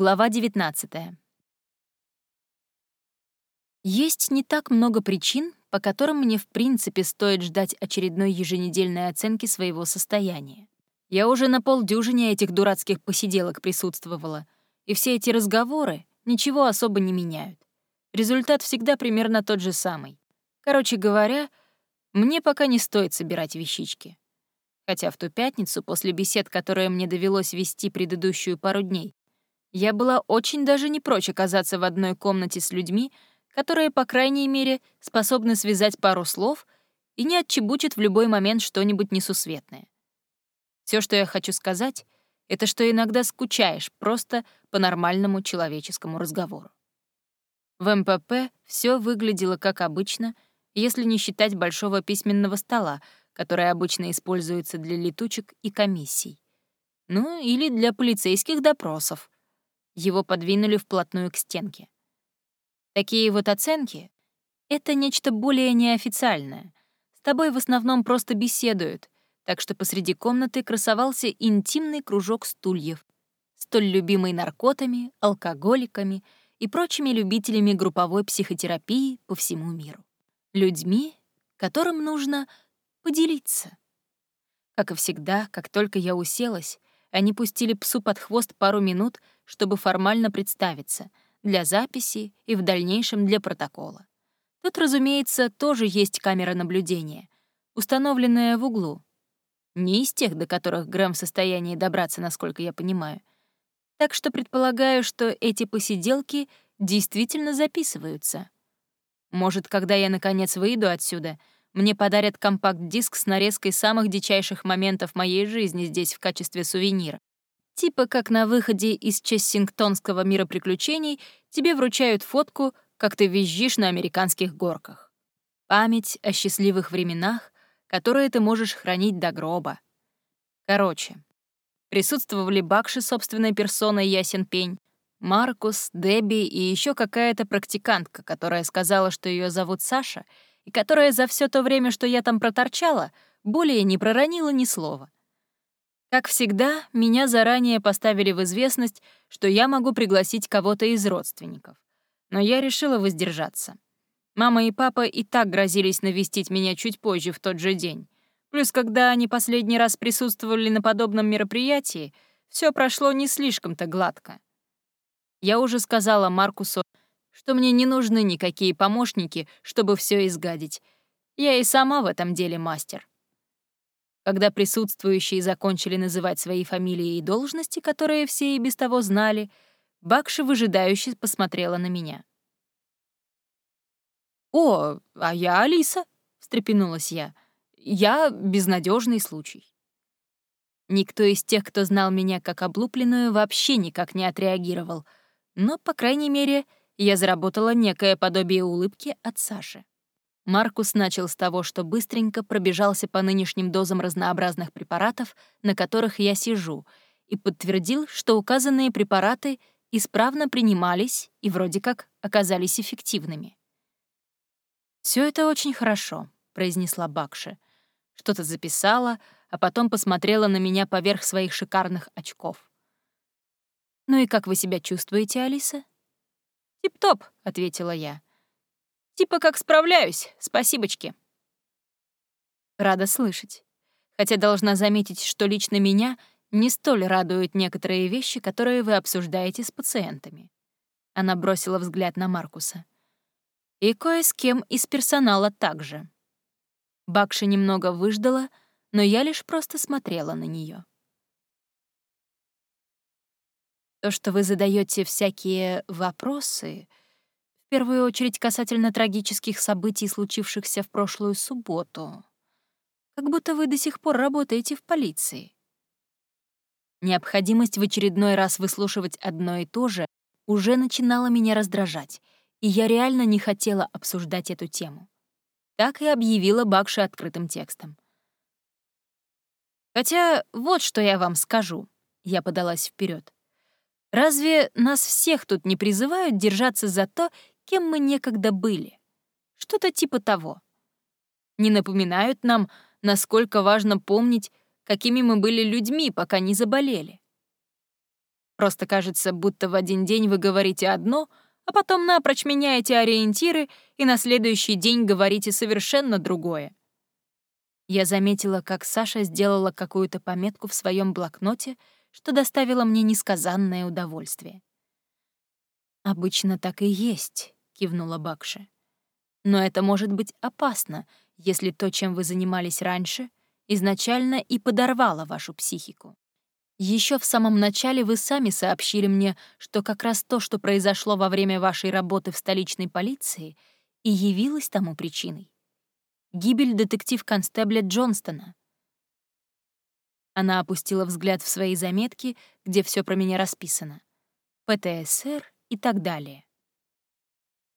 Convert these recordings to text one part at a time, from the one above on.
Глава 19. Есть не так много причин, по которым мне в принципе стоит ждать очередной еженедельной оценки своего состояния. Я уже на полдюжине этих дурацких посиделок присутствовала, и все эти разговоры ничего особо не меняют. Результат всегда примерно тот же самый. Короче говоря, мне пока не стоит собирать вещички. Хотя в ту пятницу, после бесед, которые мне довелось вести предыдущую пару дней, я была очень даже не прочь оказаться в одной комнате с людьми, которые, по крайней мере, способны связать пару слов и не отчебучат в любой момент что-нибудь несусветное. Все, что я хочу сказать, это что иногда скучаешь просто по нормальному человеческому разговору. В МПП все выглядело как обычно, если не считать большого письменного стола, который обычно используется для летучек и комиссий. Ну, или для полицейских допросов — его подвинули вплотную к стенке. Такие вот оценки — это нечто более неофициальное. С тобой в основном просто беседуют, так что посреди комнаты красовался интимный кружок стульев, столь любимый наркотами, алкоголиками и прочими любителями групповой психотерапии по всему миру. Людьми, которым нужно поделиться. Как и всегда, как только я уселась, они пустили псу под хвост пару минут, чтобы формально представиться, для записи и в дальнейшем для протокола. Тут, разумеется, тоже есть камера наблюдения, установленная в углу. Не из тех, до которых Грэм в состоянии добраться, насколько я понимаю. Так что предполагаю, что эти посиделки действительно записываются. Может, когда я наконец выйду отсюда — мне подарят компакт-диск с нарезкой самых дичайших моментов моей жизни здесь в качестве сувенира. Типа как на выходе из Чессингтонского мира приключений тебе вручают фотку, как ты визжишь на американских горках. Память о счастливых временах, которые ты можешь хранить до гроба. Короче, присутствовали Бакши собственной персоной Ясен Пень, Маркус, Дебби и еще какая-то практикантка, которая сказала, что ее зовут Саша — и которая за все то время, что я там проторчала, более не проронила ни слова. Как всегда, меня заранее поставили в известность, что я могу пригласить кого-то из родственников. Но я решила воздержаться. Мама и папа и так грозились навестить меня чуть позже в тот же день. Плюс, когда они последний раз присутствовали на подобном мероприятии, все прошло не слишком-то гладко. Я уже сказала Маркусу, что мне не нужны никакие помощники, чтобы все изгадить. Я и сама в этом деле мастер. Когда присутствующие закончили называть свои фамилии и должности, которые все и без того знали, Бакши выжидающе посмотрела на меня. «О, а я Алиса», — встрепенулась я. «Я безнадежный случай». Никто из тех, кто знал меня как облупленную, вообще никак не отреагировал, но, по крайней мере, — я заработала некое подобие улыбки от Саши. Маркус начал с того, что быстренько пробежался по нынешним дозам разнообразных препаратов, на которых я сижу, и подтвердил, что указанные препараты исправно принимались и вроде как оказались эффективными. Все это очень хорошо», — произнесла Бакши. Что-то записала, а потом посмотрела на меня поверх своих шикарных очков. «Ну и как вы себя чувствуете, Алиса?» «Тип-топ», — ответила я. «Типа как справляюсь, спасибочки». Рада слышать. Хотя должна заметить, что лично меня не столь радуют некоторые вещи, которые вы обсуждаете с пациентами. Она бросила взгляд на Маркуса. И кое с кем из персонала также. Бакши немного выждала, но я лишь просто смотрела на нее. То, что вы задаете всякие вопросы, в первую очередь касательно трагических событий, случившихся в прошлую субботу, как будто вы до сих пор работаете в полиции. Необходимость в очередной раз выслушивать одно и то же уже начинала меня раздражать, и я реально не хотела обсуждать эту тему. Так и объявила Бакши открытым текстом. «Хотя вот что я вам скажу», — я подалась вперед. Разве нас всех тут не призывают держаться за то, кем мы некогда были? Что-то типа того. Не напоминают нам, насколько важно помнить, какими мы были людьми, пока не заболели. Просто кажется, будто в один день вы говорите одно, а потом напрочь меняете ориентиры и на следующий день говорите совершенно другое. Я заметила, как Саша сделала какую-то пометку в своем блокноте, что доставило мне несказанное удовольствие. «Обычно так и есть», — кивнула Бакша. «Но это может быть опасно, если то, чем вы занимались раньше, изначально и подорвало вашу психику. Еще в самом начале вы сами сообщили мне, что как раз то, что произошло во время вашей работы в столичной полиции, и явилось тому причиной. Гибель детектив-констебля Джонстона. Она опустила взгляд в свои заметки, где все про меня расписано. ПТСР и так далее.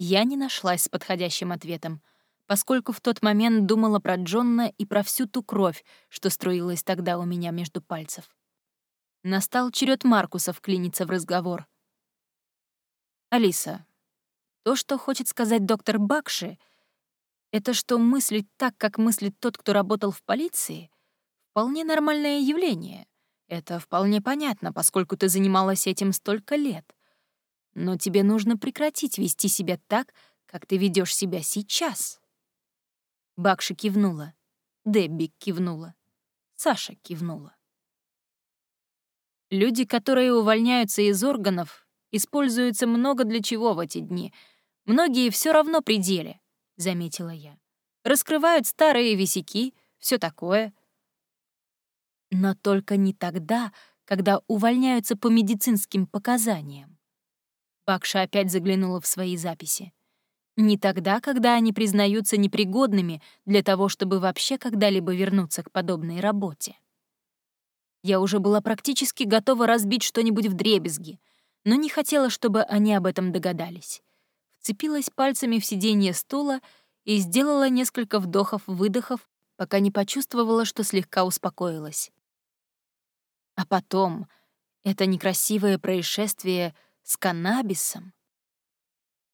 Я не нашлась с подходящим ответом, поскольку в тот момент думала про Джонна и про всю ту кровь, что струилась тогда у меня между пальцев. Настал черед Маркуса вклиниться в разговор. «Алиса, то, что хочет сказать доктор Бакши, это что мыслить так, как мыслит тот, кто работал в полиции, вполне нормальное явление. Это вполне понятно, поскольку ты занималась этим столько лет. Но тебе нужно прекратить вести себя так, как ты ведешь себя сейчас. Бакши кивнула. Дебби кивнула. Саша кивнула. Люди, которые увольняются из органов, используются много для чего в эти дни. Многие все равно при деле, — заметила я. Раскрывают старые висяки, все такое. Но только не тогда, когда увольняются по медицинским показаниям. Бакша опять заглянула в свои записи. Не тогда, когда они признаются непригодными для того, чтобы вообще когда-либо вернуться к подобной работе. Я уже была практически готова разбить что-нибудь в дребезги, но не хотела, чтобы они об этом догадались. Вцепилась пальцами в сиденье стула и сделала несколько вдохов-выдохов, пока не почувствовала, что слегка успокоилась. А потом это некрасивое происшествие с каннабисом.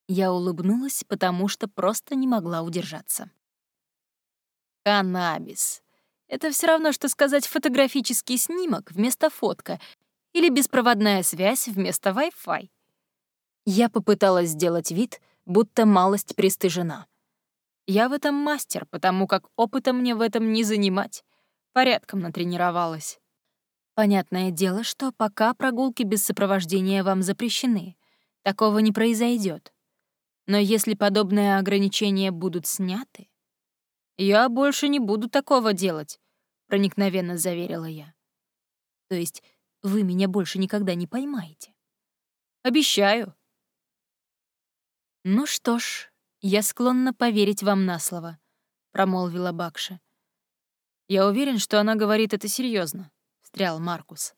Я улыбнулась, потому что просто не могла удержаться. Каннабис. Это все равно, что сказать фотографический снимок вместо фотка или беспроводная связь вместо Wi-Fi. Я попыталась сделать вид, будто малость пристыжена. Я в этом мастер, потому как опыта мне в этом не занимать. Порядком натренировалась. Понятное дело, что пока прогулки без сопровождения вам запрещены. Такого не произойдет. Но если подобные ограничения будут сняты... «Я больше не буду такого делать», — проникновенно заверила я. «То есть вы меня больше никогда не поймаете?» «Обещаю». «Ну что ж, я склонна поверить вам на слово», — промолвила Бакша. «Я уверен, что она говорит это серьезно встрял Маркус.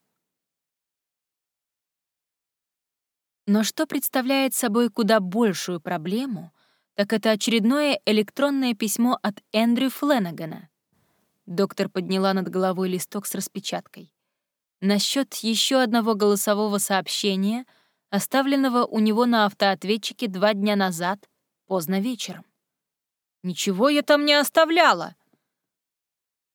Но что представляет собой куда большую проблему, так это очередное электронное письмо от Эндрю Фленагана. Доктор подняла над головой листок с распечаткой. Насчет еще одного голосового сообщения, оставленного у него на автоответчике два дня назад, поздно вечером. «Ничего я там не оставляла!»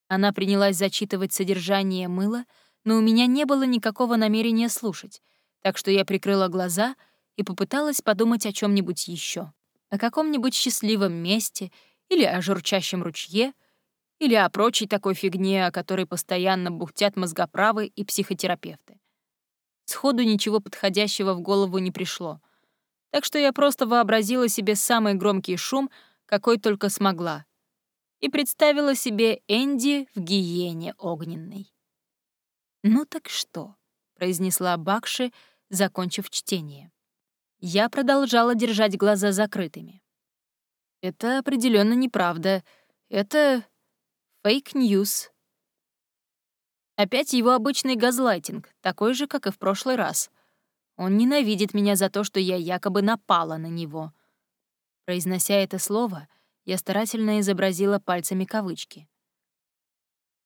Она принялась зачитывать содержание мыла, но у меня не было никакого намерения слушать, так что я прикрыла глаза и попыталась подумать о чем нибудь еще, о каком-нибудь счастливом месте или о журчащем ручье, или о прочей такой фигне, о которой постоянно бухтят мозгоправы и психотерапевты. Сходу ничего подходящего в голову не пришло, так что я просто вообразила себе самый громкий шум, какой только смогла — и представила себе Энди в гиене огненной. «Ну так что?» — произнесла Бакши, закончив чтение. Я продолжала держать глаза закрытыми. «Это определенно неправда. Это фейк-ньюс». Опять его обычный газлайтинг, такой же, как и в прошлый раз. Он ненавидит меня за то, что я якобы напала на него. Произнося это слово — я старательно изобразила пальцами кавычки.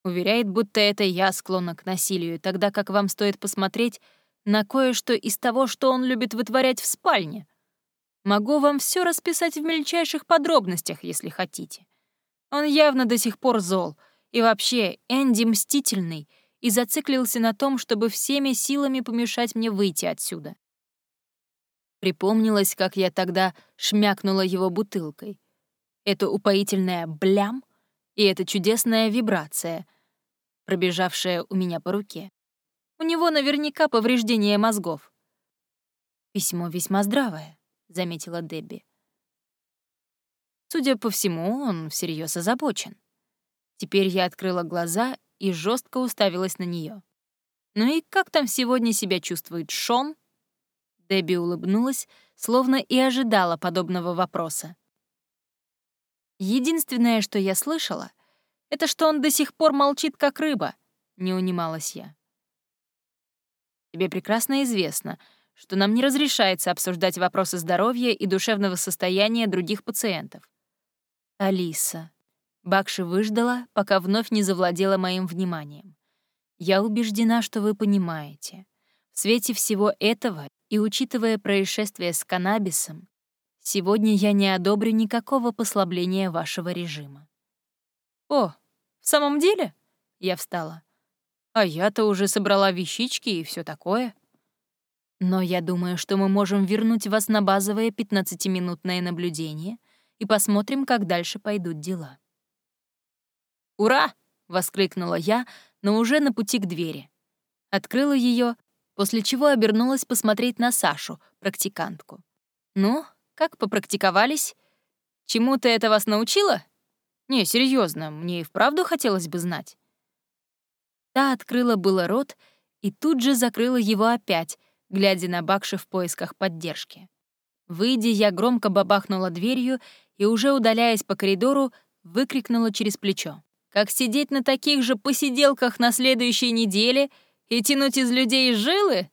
Уверяет, будто это я склонна к насилию, тогда как вам стоит посмотреть на кое-что из того, что он любит вытворять в спальне. Могу вам все расписать в мельчайших подробностях, если хотите. Он явно до сих пор зол. И вообще, Энди мстительный и зациклился на том, чтобы всеми силами помешать мне выйти отсюда. Припомнилось, как я тогда шмякнула его бутылкой. Это упоительное «блям» и эта чудесная вибрация, пробежавшая у меня по руке. У него наверняка повреждение мозгов. «Письмо весьма здравое», — заметила Дебби. Судя по всему, он всерьез озабочен. Теперь я открыла глаза и жестко уставилась на нее. «Ну и как там сегодня себя чувствует Шон?» Дебби улыбнулась, словно и ожидала подобного вопроса. «Единственное, что я слышала, это что он до сих пор молчит, как рыба», — не унималась я. «Тебе прекрасно известно, что нам не разрешается обсуждать вопросы здоровья и душевного состояния других пациентов. Алиса. Бакши выждала, пока вновь не завладела моим вниманием. Я убеждена, что вы понимаете. В свете всего этого и учитывая происшествие с каннабисом, сегодня я не одобрю никакого послабления вашего режима. О, в самом деле? Я встала. А я-то уже собрала вещички и все такое. Но я думаю, что мы можем вернуть вас на базовое 15-минутное наблюдение — и посмотрим, как дальше пойдут дела. «Ура!» — воскликнула я, но уже на пути к двери. Открыла ее, после чего обернулась посмотреть на Сашу, практикантку. «Ну, как попрактиковались? Чему-то это вас научило? Не, серьезно, мне и вправду хотелось бы знать». Та открыла было рот и тут же закрыла его опять, глядя на Бакши в поисках поддержки. Выйдя, я громко бабахнула дверью и, уже удаляясь по коридору, выкрикнула через плечо. «Как сидеть на таких же посиделках на следующей неделе и тянуть из людей жилы?